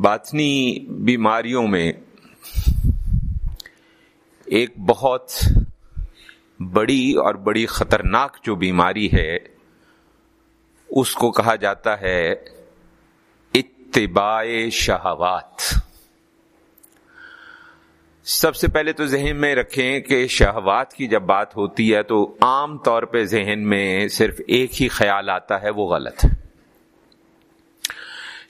باطنی بیماریوں میں ایک بہت بڑی اور بڑی خطرناک جو بیماری ہے، اس کو کہا جاتا ہے اتباع شہوات۔ سب سے پہلے تو ذہن میں رکھیں کہ شہوات کی جب بات ہوتی ہے تو عام طور پہ ذہن میں صرف ایک ہی خیال آتا ہے، وہ غلط۔ ہے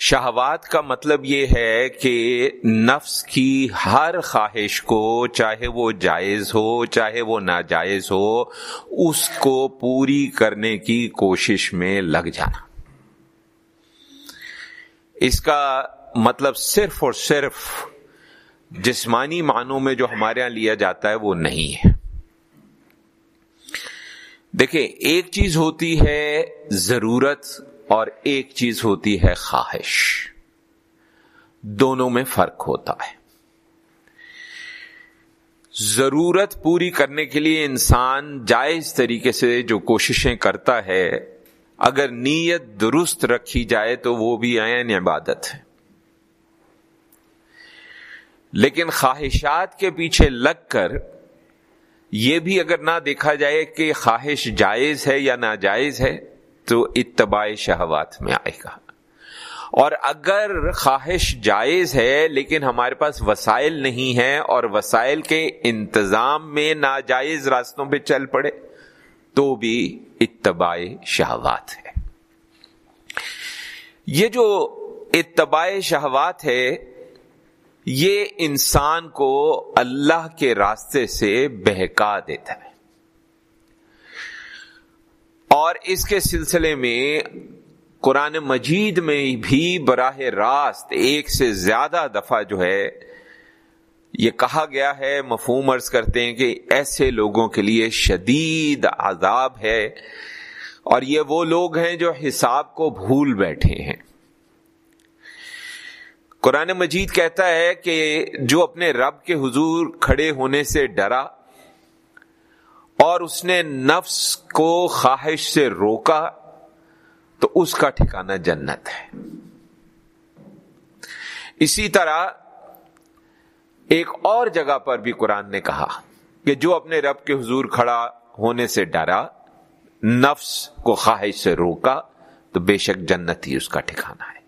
شہوات کا مطلب یہ ہے کہ نفس کی ہر خواہش کو چاہے وہ جائز ہو، چاہے وہ ناجائز ہو، اس کو پوری کرنے کی کوشش میں لگ جانا۔ اس کا مطلب صرف اور صرف جسمانی معنوں میں جو ہمارے یہاں لیا جاتا ہے وہ نہیں ہے۔ دیکھیں، ایک چیز ہوتی ہے ضرورت اور ایک چیز ہوتی ہے خواہش۔ دونوں میں فرق ہوتا ہے۔ ضرورت پوری کرنے کے لیے انسان جائز طریقے سے جو کوششیں کرتا ہے، اگر نیت درست رکھی جائے تو وہ بھی عین عبادت ہے۔ لیکن خواہشات کے پیچھے لگ کر یہ بھی اگر نہ دیکھا جائے کہ خواہش جائز ہے یا ناجائز ہے تو اتباع شہوات میں آئے گا۔ اور اگر خواہش جائز ہے لیکن ہمارے پاس وسائل نہیں ہے اور وسائل کے انتظام میں ناجائز راستوں پہ چل پڑے، تو بھی اتباع شہوات ہے۔ یہ جو اتباع شہوات ہے، یہ انسان کو اللہ کے راستے سے بہکا دیتا ہے۔ اور اس کے سلسلے میں قرآن مجید میں بھی براہ راست ایک سے زیادہ دفعہ جو ہے یہ کہا گیا ہے، مفہوم عرض کرتے ہیں کہ ایسے لوگوں کے لیے شدید عذاب ہے اور یہ وہ لوگ ہیں جو حساب کو بھول بیٹھے ہیں۔ قرآن مجید کہتا ہے کہ جو اپنے رب کے حضور کھڑے ہونے سے ڈرا اور اس نے نفس کو خواہش سے روکا تو اس کا ٹھکانہ جنت ہے۔ اسی طرح ایک اور جگہ پر بھی قرآن نے کہا کہ جو اپنے رب کے حضور کھڑا ہونے سے ڈرا، نفس کو خواہش سے روکا تو بے شک جنت ہی اس کا ٹھکانا ہے۔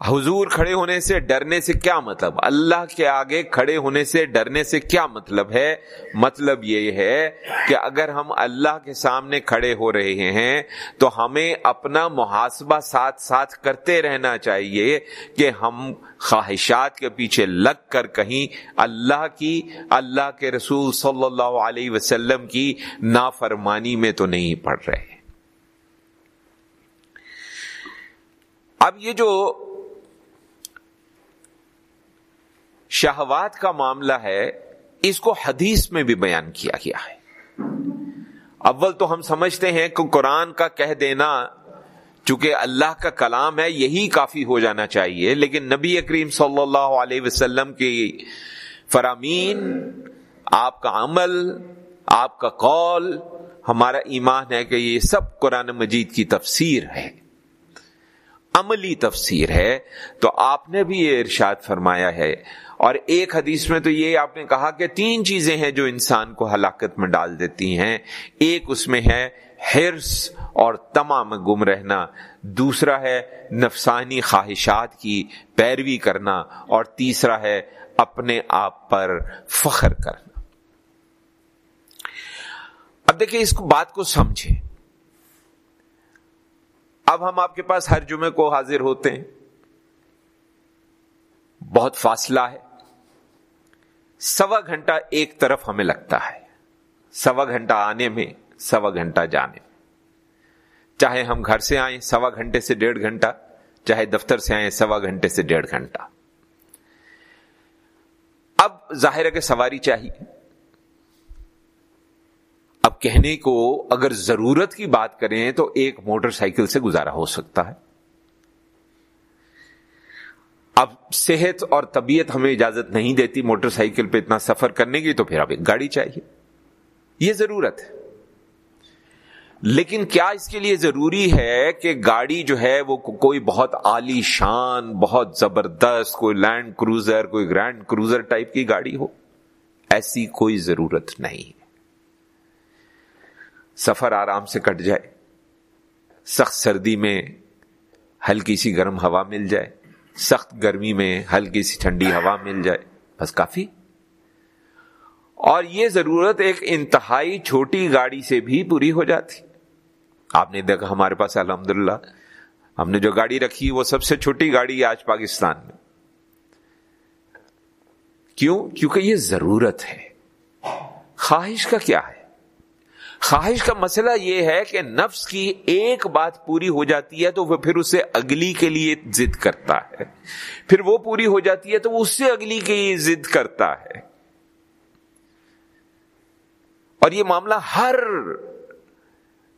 حضور کھڑے ہونے سے ڈرنے سے کیا مطلب؟ اللہ کے آگے کھڑے ہونے سے ڈرنے سے کیا مطلب ہے؟ مطلب یہ ہے کہ اگر ہم اللہ کے سامنے کھڑے ہو رہے ہیں تو ہمیں اپنا محاسبہ ساتھ ساتھ کرتے رہنا چاہیے کہ ہم خواہشات کے پیچھے لگ کر کہیں اللہ کی، اللہ کے رسول صلی اللہ علیہ وسلم کی نافرمانی میں تو نہیں پڑ رہے۔ اب یہ جو شہوات کا معاملہ ہے، اس کو حدیث میں بھی بیان کیا گیا ہے۔ اول تو ہم سمجھتے ہیں کہ قرآن کا کہہ دینا، چونکہ اللہ کا کلام ہے، یہی کافی ہو جانا چاہیے۔ لیکن نبی کریم صلی اللہ علیہ وسلم کی فرامین، آپ کا عمل، آپ کا قول، ہمارا ایمان ہے کہ یہ سب قرآن مجید کی تفسیر ہے۔ عملی تفسیر ہے۔ تو آپ نے بھی یہ ارشاد فرمایا ہے۔ اور ایک حدیث میں تو یہ آپ نے کہا کہ تین چیزیں ہیں جو انسان کو ہلاکت میں ڈال دیتی ہیں۔ ایک اس میں ہے ہرس اور تمام گم رہنا۔ دوسرا ہے نفسانی خواہشات کی پیروی کرنا۔ اور تیسرا ہے اپنے آپ پر فخر کرنا۔ اب دیکھیں اس کو بات کو سمجھیں۔ اب ہم آپ کے پاس ہر جمعے کو حاضر ہوتے ہیں۔ بہت فاصلہ ہے۔ سوا گھنٹہ ایک طرف ہمیں لگتا ہے۔ سوا گھنٹہ آنے میں، سوا گھنٹہ جانے۔ میں چاہے ہم گھر سے آئیں سوا گھنٹے سے ڈیڑھ گھنٹہ، چاہے دفتر سے آئیں سوا گھنٹے سے ڈیڑھ گھنٹہ۔ اب ظاہر ہے کہ سواری چاہیے۔ اب کہنے کو اگر ضرورت کی بات کریں تو ایک موٹر سائیکل سے گزارا ہو سکتا ہے۔ اب صحت اور طبیعت ہمیں اجازت نہیں دیتی موٹر سائیکل پہ اتنا سفر کرنے کی، تو پھر اب ایک گاڑی چاہیے۔ یہ ضرورت ہے۔ لیکن کیا اس کے لیے ضروری ہے کہ گاڑی جو ہے وہ کوئی بہت عالی شان، بہت زبردست، کوئی لینڈ کروزر کوئی گرینڈ کروزر ٹائپ کی گاڑی ہو؟ ایسی کوئی ضرورت نہیں۔ سفر آرام سے کٹ جائے۔ سخت سردی میں ہلکی سی گرم ہوا مل جائے۔ سخت گرمی میں، ہلکی سی ٹھنڈی ہوا مل جائے، بس کافی۔ اور یہ ضرورت ایک انتہائی چھوٹی گاڑی سے بھی پوری ہو جاتی۔ آپ نے دیکھا ہمارے پاس الحمد ہم نے جو گاڑی رکھی، وہ سب سے چھوٹی گاڑی آج پاکستان میں۔ کیوں؟ کیونکہ یہ ضرورت ہے۔ خواہش کا کیا ہے؟ خواہش کا مسئلہ یہ ہے کہ نفس کی ایک بات پوری ہو جاتی ہے تو وہ پھر اسے اگلی کے لیے ضد کرتا ہے۔ پھر وہ پوری ہو جاتی ہے تو وہ اس سے اگلی کے لیے ضد کرتا ہے۔ اور یہ معاملہ ہر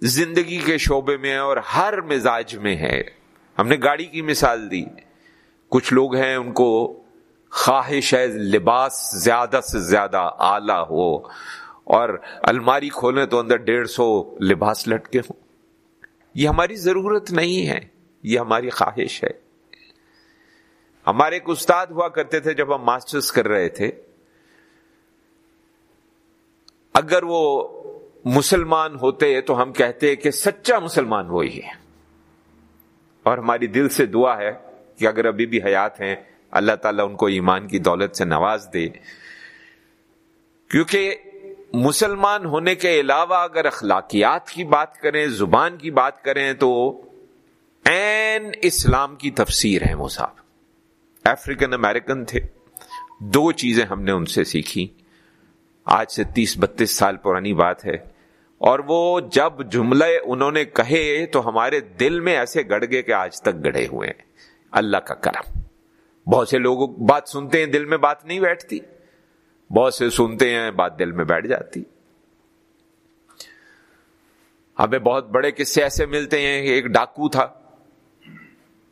زندگی کے شعبے میں اور ہر مزاج میں ہے۔ ہم نے گاڑی کی مثال دی۔ کچھ لوگ ہیں ان کو خواہش ہے لباس زیادہ سے زیادہ آلہ ہو۔ اور الماری کھولیں تو اندر ڈیڑھ سو لباس لٹکے ہوں۔ یہ ہماری ضرورت نہیں ہے، یہ ہماری خواہش ہے۔ ہمارے ایک استاد ہوا کرتے تھے جب ہم ماسٹرز کر رہے تھے۔ اگر وہ مسلمان ہوتے تو ہم کہتے کہ سچا مسلمان وہی ہے۔ اور ہماری دل سے دعا ہے کہ اگر ابھی بھی حیات ہیں، اللہ تعالیٰ ان کو ایمان کی دولت سے نواز دے۔ کیونکہ مسلمان ہونے کے علاوہ اگر اخلاقیات کی بات کریں، زبان کی بات کریں تو این اسلام کی تفسیر ہے وہ صاحب۔ افریقن امریکن تھے۔ دو چیزیں ہم نے ان سے سیکھی۔ آج سے تیس بتیس سال پرانی بات ہے۔ اور وہ جب جملے انہوں نے کہے تو ہمارے دل میں ایسے گڑ گئے کہ آج تک گڑے ہوئے ہیں۔ اللہ کا کرم۔ بہت سے لوگ بات سنتے ہیں، دل میں بات نہیں بیٹھتی۔ بہت سے سنتے ہیں، بات دل میں بیٹھ جاتی۔ ہمیں بہت بڑے قصے ایسے ملتے ہیں کہ ایک ڈاکو تھا،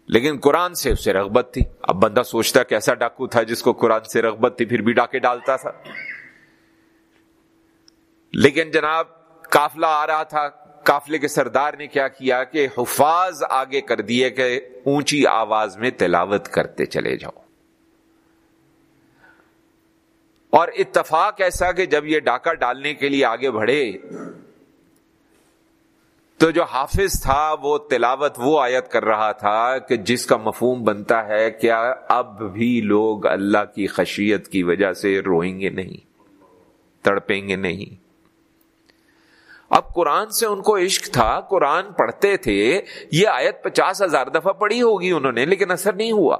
لیکن قرآن سے اسے رغبت تھی۔ اب بندہ سوچتا کیسا ڈاکو تھا جس کو قرآن سے رغبت تھی، پھر بھی ڈاکے ڈالتا تھا۔ لیکن جناب کافلا آ رہا تھا کافلے کے سردار نے کیا کیا کہ حفاظ آگے کر دیے کہ اونچی آواز میں تلاوت کرتے چلے جاؤ۔ اور اتفاق ایسا کہ جب یہ ڈاکہ ڈالنے کے لیے آگے بڑھے، تو جو حافظ تھا وہ تلاوت وہ آیت کر رہا تھا کہ جس کا مفہوم بنتا ہے، کیا اب بھی لوگ اللہ کی خشیت کی وجہ سے روئیں گے نہیں؟ تڑپیں گے نہیں؟ اب قرآن سے ان کو عشق تھا، قرآن پڑھتے تھے، یہ آیت پچاس ہزار دفعہ پڑھی ہوگی انہوں نے، لیکن اثر نہیں ہوا۔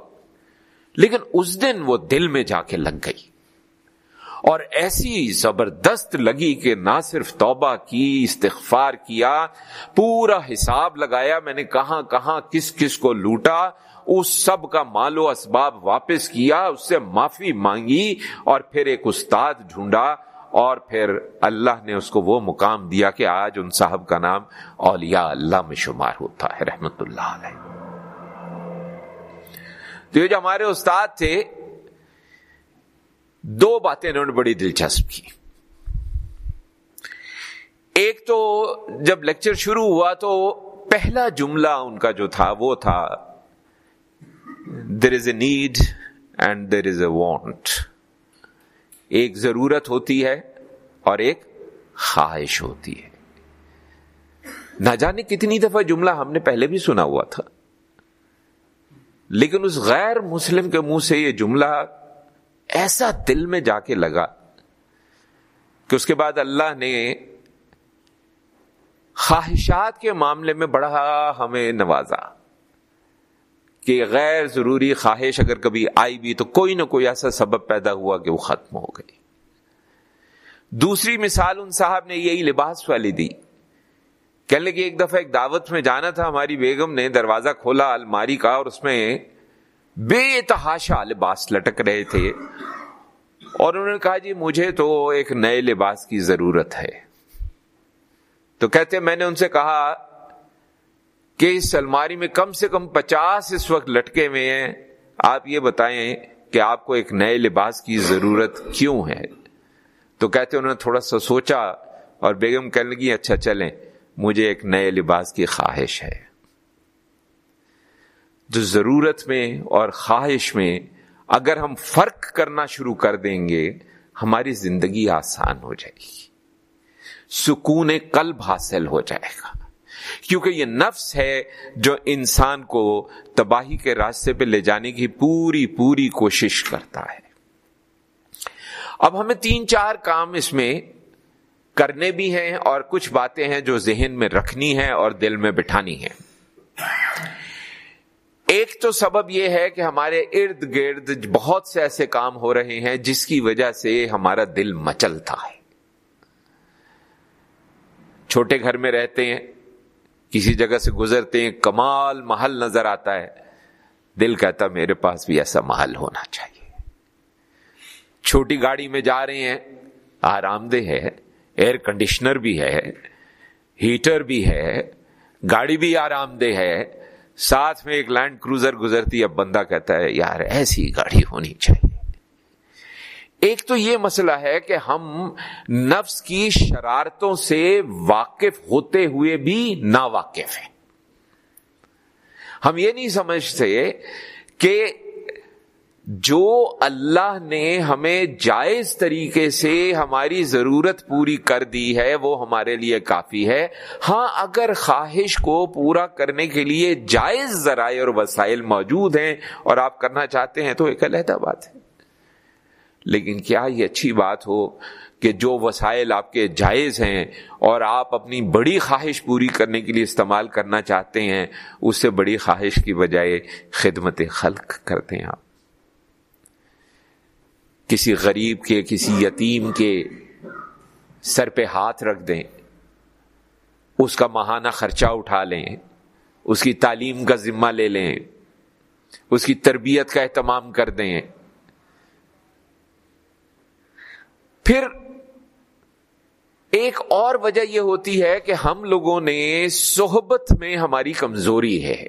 لیکن اس دن وہ دل میں جا کے لگ گئی۔ اور ایسی زبردست لگی کہ نہ صرف توبہ کی، استغفار کیا، پورا حساب لگایا، میں نے کہاں کہاں کس کس کو لوٹا، اس سب کا مال و اسباب واپس کیا، اس سے معافی مانگی اور پھر ایک استاد ڈھونڈا اور پھر اللہ نے اس کو وہ مقام دیا کہ آج ان صاحب کا نام اولیاء اللہ میں شمار ہوتا ہے، رحمت اللہ علیہ۔ تو یہ جو ہمارے استاد تھے دو باتیں انہوں نے بڑی دلچسپ کی۔ ایک تو جب لیکچر شروع ہوا تو پہلا جملہ ان کا جو تھا وہ تھا there is a need and there is a want ایک ضرورت ہوتی ہے اور ایک خواہش ہوتی ہے۔ نہ جانے کتنی دفعہ جملہ ہم نے پہلے بھی سنا ہوا تھا۔ لیکن اس غیر مسلم کے منہ سے یہ جملہ ایسا دل میں جا کے لگا کہ اس کے بعد اللہ نے خواہشات کے معاملے میں بڑا ہمیں نوازا کہ غیر ضروری خواہش اگر کبھی آئی بھی تو کوئی نہ کوئی ایسا سبب پیدا ہوا کہ وہ ختم ہو گئی۔ دوسری مثال ان صاحب نے یہی لباس والی دی۔ کہنے لگے، ایک دفعہ ایک دعوت میں جانا تھا، ہماری بیگم نے دروازہ کھولا، الماری کا، اور اس میں بے تحاشا لباس لٹک رہے تھے۔ اور انہوں نے کہا جی مجھے تو ایک نئے لباس کی ضرورت ہے۔ تو کہتے میں نے ان سے کہا کہ اس الماری میں کم سے کم پچاس اس وقت لٹکے ہوئے ہیں۔ آپ یہ بتائیں کہ آپ کو ایک نئے لباس کی ضرورت کیوں ہے؟ تو کہتے انہوں نے تھوڑا سا سوچا اور بیگم کہنے لگی اچھا چلیں، مجھے ایک نئے لباس کی خواہش ہے۔ جو ضرورت میں اور خواہش میں اگر ہم فرق کرنا شروع کر دیں گے، ہماری زندگی آسان ہو جائے گی۔ سکون قلب حاصل ہو جائے گا۔ کیونکہ یہ نفس ہے جو انسان کو تباہی کے راستے پہ لے جانے کی پوری پوری کوشش کرتا ہے۔ اب ہمیں تین چار کام اس میں کرنے بھی ہیں اور کچھ باتیں ہیں جو ذہن میں رکھنی ہے اور دل میں بٹھانی ہے ایک تو سبب یہ ہے کہ ہمارے ارد گرد بہت سے ایسے کام ہو رہے ہیں جس کی وجہ سے ہمارا دل مچلتا ہے۔ چھوٹے گھر میں رہتے ہیں، کسی جگہ سے گزرتے ہیں، کمال محل نظر آتا ہے۔ دل کہتا میرے پاس بھی ایسا محل ہونا چاہیے۔ چھوٹی گاڑی میں جا رہے ہیں، آرام دہ ہے۔ ایئر کنڈیشنر بھی ہے۔ ہیٹر بھی ہے۔ گاڑی بھی آرام دہ ہے۔ ساتھ میں ایک لینڈ کروزر گزرتی، اب بندہ کہتا ہے، یار، ایسی گاڑی ہونی چاہیے۔ ایک تو یہ مسئلہ ہے کہ ہم نفس کی شرارتوں سے واقف ہوتے ہوئے بھی نا واقف ہیں۔ ہم یہ نہیں سمجھتے کہ جو اللہ نے ہمیں جائز طریقے سے ہماری ضرورت پوری کر دی ہے، وہ ہمارے لیے کافی ہے۔ ہاں اگر خواہش کو پورا کرنے کے لیے جائز ذرائع اور وسائل موجود ہیں اور آپ کرنا چاہتے ہیں تو ایک علیحدہ بات ہے۔ لیکن کیا یہ اچھی بات ہو کہ جو وسائل آپ کے جائز ہیں اور آپ اپنی بڑی خواہش پوری کرنے کے لیے استعمال کرنا چاہتے ہیں، اس سے بڑی خواہش کی بجائے خدمت خلق کرتے ہیں آپ۔ کسی غریب کے، کسی یتیم کے سر پہ ہاتھ رکھ دیں، اس کا ماہانہ خرچہ اٹھا لیں، اس کی تعلیم کا ذمہ لے لیں، اس کی تربیت کا اہتمام کر دیں۔ پھر ایک اور وجہ یہ ہوتی ہے کہ ہم لوگوں نے صحبت میں ہماری کمزوری ہے۔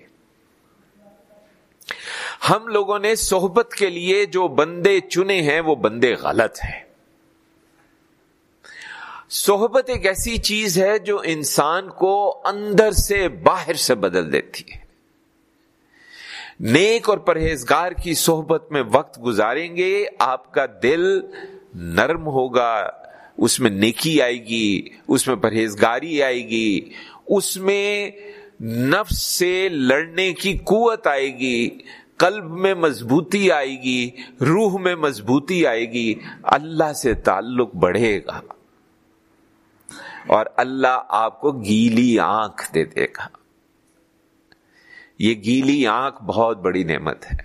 ہم لوگوں نے صحبت کے لیے جو بندے چنے ہیں وہ بندے غلط ہیں۔ صحبت ایک ایسی چیز ہے جو انسان کو اندر سے باہر سے بدل دیتی ہے۔ نیک اور پرہیزگار کی صحبت میں وقت گزاریں گے، آپ کا دل نرم ہوگا، اس میں نیکی آئے گی، اس میں پرہیزگاری آئے گی، اس میں نفس سے لڑنے کی قوت آئے گی۔ قلب میں مضبوطی آئے گی، روح میں مضبوطی آئے گی، اللہ سے تعلق بڑھے گا۔ اور اللہ آپ کو گیلی آنکھ دے دے گا۔ یہ گیلی آنکھ بہت بڑی نعمت ہے۔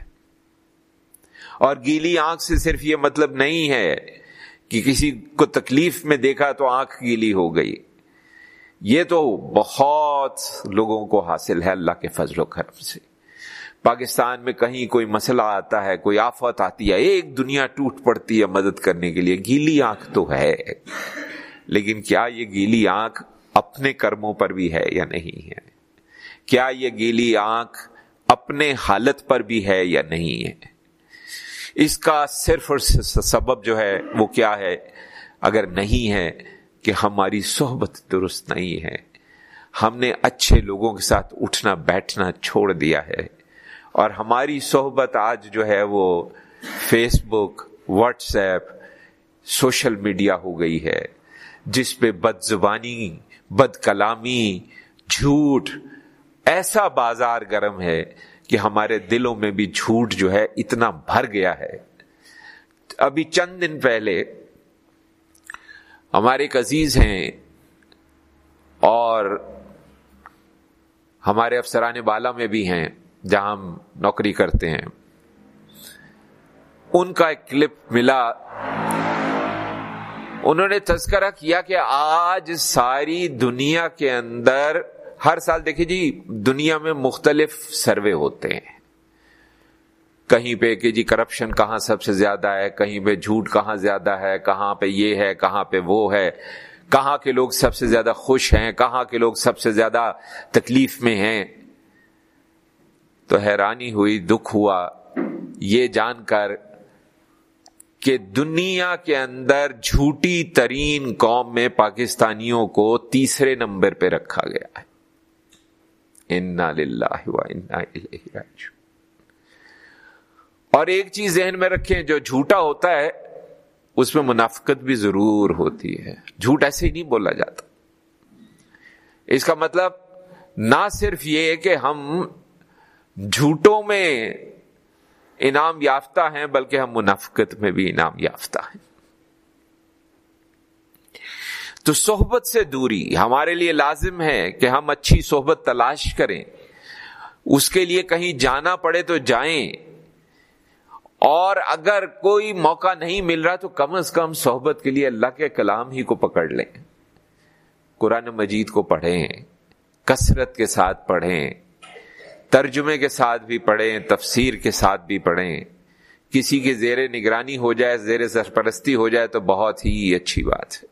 اور گیلی آنکھ سے صرف یہ مطلب نہیں ہے کہ کسی کو تکلیف میں دیکھا تو آنکھ گیلی ہو گئی۔ یہ تو بہت لوگوں کو حاصل ہے اللہ کے فضل و کرم سے۔ پاکستان میں کہیں کوئی مسئلہ آتا ہے، کوئی آفت آتی ہے، ایک دنیا ٹوٹ پڑتی ہے مدد کرنے کے لیے، گیلی آنکھ تو ہے۔ لیکن کیا یہ گیلی آنکھ اپنے کرموں پر بھی ہے یا نہیں ہے؟ کیا یہ گیلی آنکھ اپنے حالت پر بھی ہے یا نہیں ہے؟ اس کا صرف اور سبب جو ہے وہ کیا ہے؟ اگر نہیں ہے کہ ہماری صحبت درست نہیں ہے۔ ہم نے اچھے لوگوں کے ساتھ اٹھنا، بیٹھنا چھوڑ دیا ہے۔ اور ہماری صحبت آج جو ہے وہ Facebook WhatsApp social media ہو گئی ہے، جس پہ بد زبانی بد کلامی جھوٹ، ایسا بازار گرم ہے کہ ہمارے دلوں میں بھی جھوٹ جو ہے اتنا بھر گیا ہے۔ ابھی چند دن پہلے ہمارے ایک عزیز ہیں اور ہمارے افسران بالا میں بھی ہیں۔ جہاں ہم نوکری کرتے ہیں۔ ان کا ایک کلپ ملا۔ انہوں نے تذکرہ کیا کہ آج ساری دنیا کے اندر ہر سال، دیکھیے جی دنیا میں مختلف سروے ہوتے ہیں۔ کہیں پہ کہ جی کرپشن کہاں سب سے زیادہ ہے، کہیں پہ جھوٹ کہاں زیادہ ہے، کہاں پہ یہ ہے، کہاں پہ وہ ہے۔ کہاں کے لوگ سب سے زیادہ خوش ہیں، کہاں کے لوگ سب سے زیادہ تکلیف میں ہیں۔ تو حیرانی ہوئی، دکھ ہوا۔ یہ جان کر کہ دنیا کے اندر جھوٹی ترین قوم میں پاکستانیوں کو تیسرے نمبر پہ رکھا گیا ہے۔ اور ایک چیز ذہن میں رکھیں، جو جھوٹا ہوتا ہے، اس میں منافقت بھی ضرور ہوتی ہے۔ جھوٹ ایسے ہی نہیں بولا جاتا۔ اس کا مطلب نہ صرف یہ کہ ہم جھوٹوں میں انعام یافتہ ہیں، بلکہ ہم منافقت میں بھی انعام یافتہ ہیں۔ تو صحبت سے دوری ہمارے لیے لازم ہے کہ ہم اچھی صحبت تلاش کریں۔ اس کے لیے کہیں جانا پڑے تو جائیں۔ اور اگر کوئی موقع نہیں مل رہا تو کم از کم صحبت کے لیے اللہ کے کلام ہی کو پکڑ لیں۔ قرآن مجید کو پڑھیں، کثرت کے ساتھ پڑھیں۔ ترجمے کے ساتھ بھی پڑھیں، تفسیر کے ساتھ بھی پڑھیں۔ کسی کی زیر نگرانی ہو جائے، زیر سرپرستی ہو جائے تو بہت ہی اچھی بات ہے۔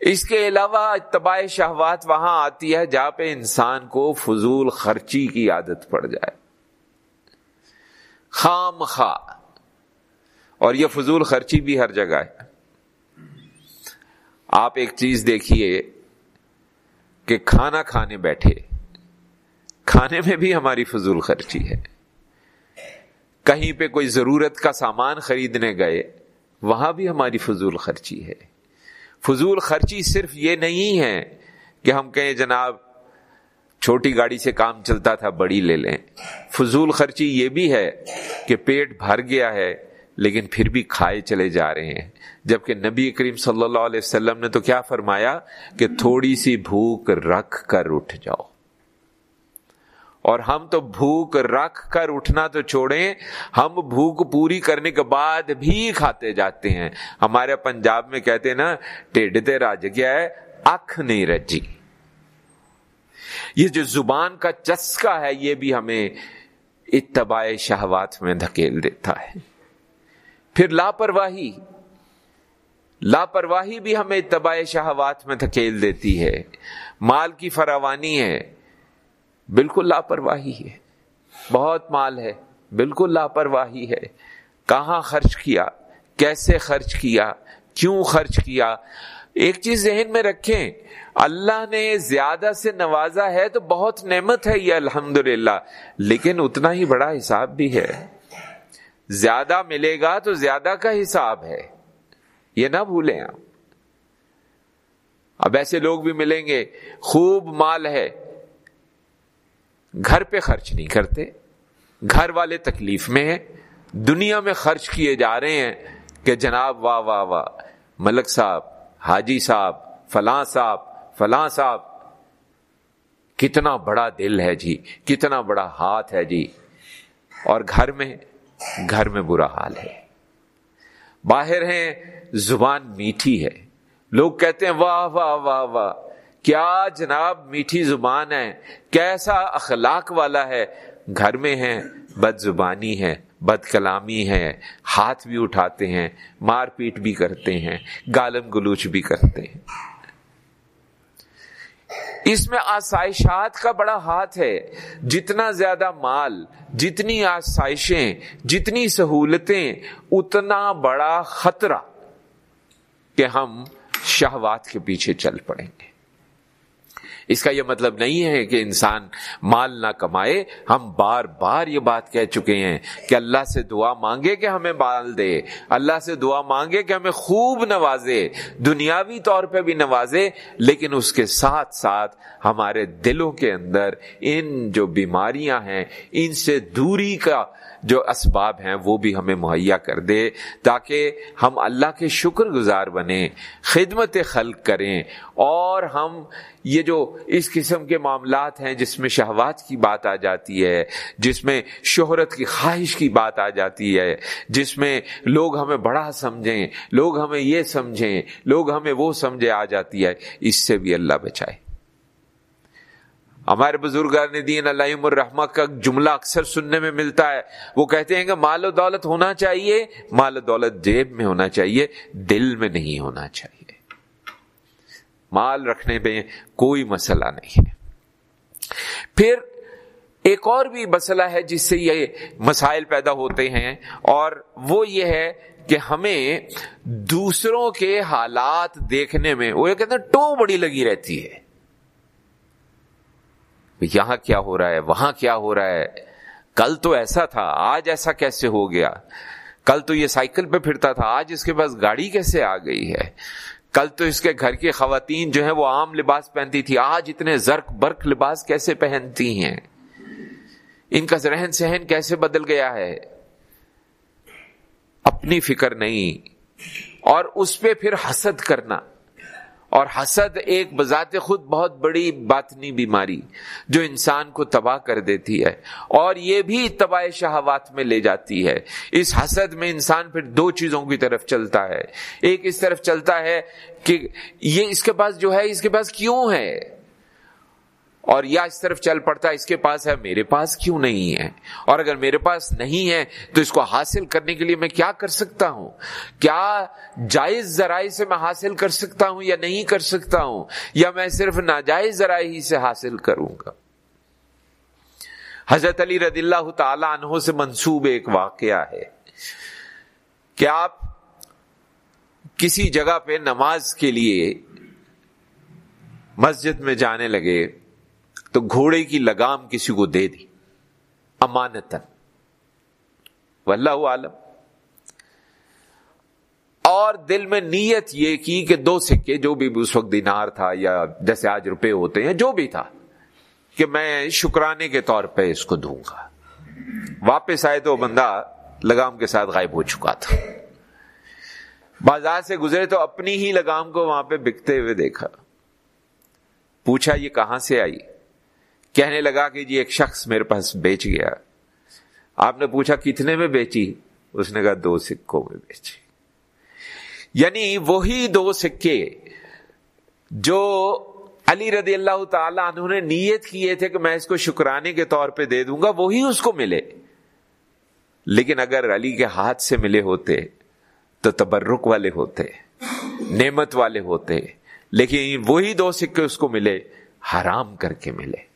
اس کے علاوہ اتباع شہوات وہاں آتی ہے جہاں پہ انسان کو فضول خرچی کی عادت پڑ جائے۔ خام خواہ اور یہ فضول خرچی بھی ہر جگہ ہے۔ آپ ایک چیز دیکھیے کہ کھانا کھانے بیٹھے۔ کھانے میں بھی ہماری فضول خرچی ہے۔ کہیں پہ کوئی ضرورت کا سامان خریدنے گئے، وہاں بھی ہماری فضول خرچی ہے۔ فضول خرچی صرف یہ نہیں ہے کہ ہم کہیں جناب چھوٹی گاڑی سے کام چلتا تھا، بڑی لے لیں۔ فضول خرچی یہ بھی ہے کہ پیٹ بھر گیا ہے، لیکن پھر بھی کھائے چلے جا رہے ہیں۔ جبکہ نبی کریم صلی اللہ علیہ وسلم نے تو کیا فرمایا کہ تھوڑی سی بھوک رکھ کر اٹھ جاؤ۔ اور ہم تو بھوک رکھ کر اٹھنا تو چھوڑیں، ہم بھوک پوری کرنے کے بعد بھی کھاتے جاتے ہیں۔ ہمارے پنجاب میں کہتے ہیں نا ٹیڈتے راج گیا ہے، اکھ نہیں رجی۔ یہ جو زبان کا چسکا ہے، یہ بھی ہمیں اتباع شہوات میں دھکیل دیتا ہے۔ پھر لاپرواہی۔ لاپرواہی بھی ہمیں اتباع شہوات میں دھکیل دیتی ہے۔ مال کی فراوانی ہے۔ بالکل لاپرواہی ہے۔ بہت مال ہے۔ بالکل لاپرواہی ہے۔ کہاں خرچ کیا؟ کیسے خرچ کیا؟ کیوں خرچ کیا؟ ایک چیز ذہن میں رکھیں، اللہ نے زیادہ سے نوازا ہے تو بہت نعمت ہے یہ الحمد لیکن اتنا ہی بڑا حساب بھی ہے۔ زیادہ ملے گا تو زیادہ کا حساب ہے۔ یہ نہ بھولیں آپ۔ اب ایسے لوگ بھی ملیں گے، خوب مال ہے۔ گھر پہ خرچ نہیں کرتے، گھر والے تکلیف میں ہیں، دنیا میں خرچ کیے جا رہے ہیں کہ جناب واہ واہ واہ، ملک صاحب، حاجی صاحب، فلاں صاحب فلاں صاحب، کتنا بڑا دل ہے جی کتنا بڑا ہاتھ ہے جی۔ اور گھر میں گھر میں برا حال ہے۔ باہر ہیں، زبان میٹھی ہے۔ لوگ کہتے ہیں واہ واہ واہ واہ کیا جناب میٹھی زبان ہے؟ کیسا اخلاق والا ہے؟ گھر میں ہے بد زبانی ہے بد کلامی ہے ہاتھ بھی اٹھاتے ہیں، مار پیٹ بھی کرتے ہیں، گالم گلوچ بھی کرتے ہیں۔ اس میں آسائشات کا بڑا ہاتھ ہے۔ جتنا زیادہ مال، جتنی آسائشیں، جتنی سہولتیں، اتنا بڑا خطرہ کہ ہم شہوات کے پیچھے چل پڑیں گے۔ اس کا یہ مطلب نہیں ہے کہ انسان مال نہ کمائے، ہم بار بار یہ بات کہہ چکے ہیں کہ اللہ سے دعا مانگے کہ ہمیں مال دے، اللہ سے دعا مانگے کہ ہمیں خوب نوازے، دنیاوی طور پہ بھی نوازے، لیکن اس کے ساتھ ساتھ ہمارے دلوں کے اندر ان جو بیماریاں ہیں، ان سے دوری کا جو اسباب ہیں وہ بھی ہمیں مہیا کر دے تاکہ ہم اللہ کے شکر گزار بنیں، خدمت خلق کریں اور ہم یہ جو اس قسم کے معاملات ہیں جس میں شہوات کی بات آ جاتی ہے، جس میں شہرت کی خواہش کی بات آ جاتی ہے، جس میں لوگ ہمیں بڑا سمجھیں، لوگ ہمیں یہ سمجھیں، لوگ ہمیں وہ سمجھے آ جاتی ہے، اس سے بھی اللہ بچائے۔ ہمارے بزرگان دین اللہ الرحمہ کا جملہ اکثر سننے میں ملتا ہے۔ وہ کہتے ہیں کہ مال و دولت ہونا چاہیے، مال و دولت جیب میں ہونا چاہیے، دل میں نہیں ہونا چاہیے۔ مال رکھنے میں کوئی مسئلہ نہیں ہے۔ پھر ایک اور بھی مسئلہ ہے جس سے یہ مسائل پیدا ہوتے ہیں اور وہ یہ ہے کہ ہمیں دوسروں کے حالات دیکھنے میں، وہ یہ کہتے ہیں ٹو بڑی لگی رہتی ہے۔ یہاں کیا ہو رہا ہے؟ وہاں کیا ہو رہا ہے؟ کل تو ایسا تھا، آج ایسا کیسے ہو گیا؟ کل تو یہ سائیکل پہ پھرتا تھا، آج اس کے پاس گاڑی کیسے آ گئی ہے؟ کل تو اس کے گھر کی خواتین جو ہیں وہ عام لباس پہنتی تھی، آج اتنے زرک برق لباس کیسے پہنتی ہیں؟ ان کا رہن سہن کیسے بدل گیا ہے؟ اپنی فکر نہیں، اور اس پہ پھر حسد کرنا۔ اور حسد ایک بذات خود بہت بڑی باطنی بیماری جو انسان کو تباہ کر دیتی ہے اور یہ بھی تباہ شہوات میں لے جاتی ہے۔ اس حسد میں انسان پھر دو چیزوں کی طرف چلتا ہے۔ ایک اس طرف چلتا ہے کہ یہ اس کے پاس جو ہے، اس کے پاس کیوں ہے؟ اور یا اس طرف چل پڑتا ہے، اس کے پاس ہے، میرے پاس کیوں نہیں ہے؟ اور اگر میرے پاس نہیں ہے، تو اس کو حاصل کرنے کے لیے میں کیا کر سکتا ہوں؟ کیا جائز ذرائع سے میں حاصل کر سکتا ہوں یا نہیں کر سکتا ہوں؟ یا میں صرف ناجائز ذرائع ہی سے حاصل کروں گا؟ حضرت علی رضی اللہ تعالی عنہ سے منسوب ایک واقعہ ہے کہ آپ کسی جگہ پہ نماز کے لیے مسجد میں جانے لگے۔ تو گھوڑے کی لگام کسی کو دے دی۔ امانتن واللہ عالم۔ اور دل میں نیت یہ کی کہ دو سکے، جو بھی اس وقت دینار تھا یا جیسے آج روپے ہوتے ہیں، جو بھی تھا، کہ میں شکرانے کے طور پہ اس کو دوں گا۔ واپس آئے تو بندہ لگام کے ساتھ غائب ہو چکا تھا۔ بازار سے گزرے تو اپنی ہی لگام کو وہاں پہ بکتے ہوئے دیکھا۔ پوچھا، یہ کہاں سے آئی؟ کہنے لگا کہ جی ایک شخص میرے پاس بیچ گیا۔ آپ نے پوچھا کتنے میں بیچی؟ اس نے کہا دو سکوں میں بیچی۔ یعنی وہی دو سکے جو علی رضی اللہ تعالی عنہ نے نیت کیے تھے کہ میں اس کو شکرانے کے طور پہ دے دوں گا، وہی اس کو ملے۔ لیکن اگر علی کے ہاتھ سے ملے ہوتے تو تبرک والے ہوتے، نعمت والے ہوتے، لیکن وہی دو سکے اس کو ملے، حرام کر کے ملے۔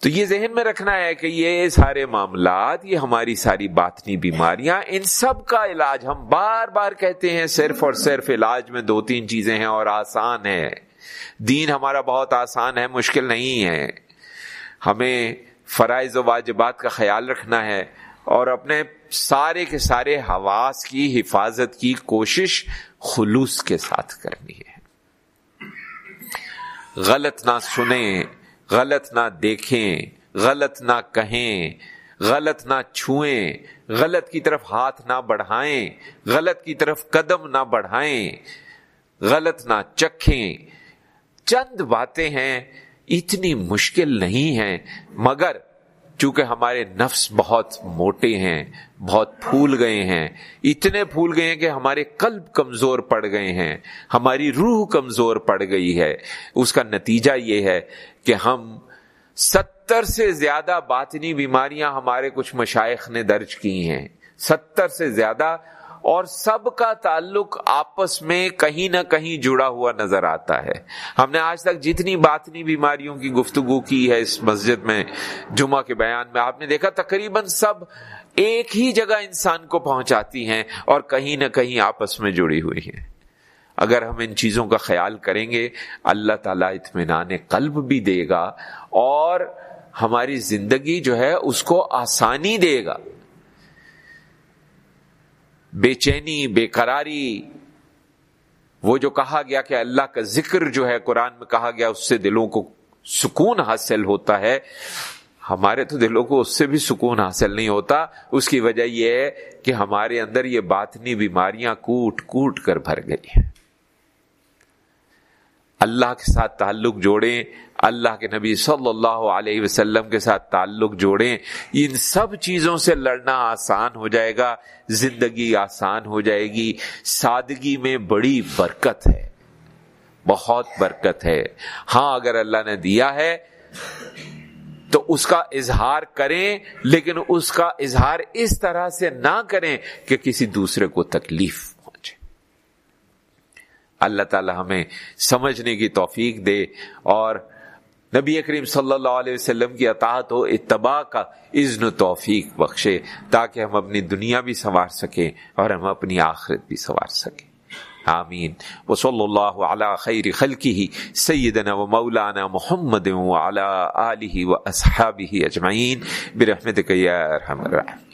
تو یہ ذہن میں رکھنا ہے کہ یہ سارے معاملات، یہ ہماری ساری باطنی بیماریاں، ان سب کا علاج ہم بار بار کہتے ہیں، صرف اور صرف علاج میں دو تین چیزیں ہیں اور آسان ہے دین ہمارا بہت آسان ہے، مشکل نہیں ہے۔ ہمیں فرائض و واجبات کا خیال رکھنا ہے اور اپنے سارے کے سارے حواس کی، حفاظت کی کوشش خلوص کے ساتھ کرنی ہے۔ غلط نہ سنیں۔ غلط نہ دیکھیں، غلط نہ کہیں، غلط نہ چھوئیں، غلط کی طرف ہاتھ نہ بڑھائیں، غلط کی طرف قدم نہ بڑھائیں، غلط نہ چکھیں۔ چند باتیں ہیں، اتنی مشکل نہیں ہیں، مگر چونکہ ہمارے نفس بہت موٹے ہیں، بہت پھول گئے ہیں، اتنے پھول گئے ہیں کہ ہمارے قلب کمزور پڑ گئے ہیں، ہماری روح کمزور پڑ گئی ہے۔ اس کا نتیجہ یہ ہے کہ ہم ستر سے زیادہ باطنی بیماریاں ہمارے کچھ مشائق نے درج کی ہیں۔ ستر سے زیادہ اور سب کا تعلق آپس میں کہیں نہ کہیں جڑا ہوا نظر آتا ہے۔ ہم نے آج تک جتنی باطنی بیماریوں کی گفتگو کی ہے اس مسجد میں، جمعہ کے بیان میں، آپ نے دیکھا تقریباً سب ایک ہی جگہ انسان کو پہنچاتی ہیں اور کہیں نہ کہیں آپس میں جڑی ہوئی ہیں۔ اگر ہم ان چیزوں کا خیال کریں گے، اللہ تعالیٰ اطمینان قلب بھی دے گا اور ہماری زندگی جو ہے اس کو آسانی دے گا۔ بے چینی، بے قراری، وہ جو کہا گیا کہ اللہ کا ذکر جو ہے قرآن میں کہا گیا، اس سے دلوں کو سکون حاصل ہوتا ہے۔ ہمارے تو دلوں کو اس سے بھی سکون حاصل نہیں ہوتا۔ اس کی وجہ یہ ہے کہ ہمارے اندر یہ باطنی بیماریاں کوٹ کوٹ کر بھر گئی ہیں۔ اللہ کے ساتھ تعلق جوڑیں، اللہ کے نبی صلی اللہ علیہ وسلم کے ساتھ تعلق جوڑیں، ان سب چیزوں سے لڑنا آسان ہو جائے گا، زندگی آسان ہو جائے گی، سادگی میں بڑی برکت ہے، بہت برکت ہے۔ ہاں اگر اللہ نے دیا ہے تو اس کا اظہار کریں، لیکن اس کا اظہار اس طرح سے نہ کریں کہ کسی دوسرے کو تکلیف اللہ تعالی ہمیں سمجھنے کی توفیق دے اور نبی کریم صلی اللہ علیہ وسلم کی اطاعت و اتباع کا اذن و توفیق بخشے تاکہ ہم اپنی دنیا بھی سنوار سکیں اور ہم اپنی آخرت بھی سنوار سکیں۔ آمین۔ وصلی اللہ علی خیر خلقہ، سیدنا و مولانا محمد وعلی آلہ و اصحابہ اجمعین۔ برحمتک یا ارحم الراحمین۔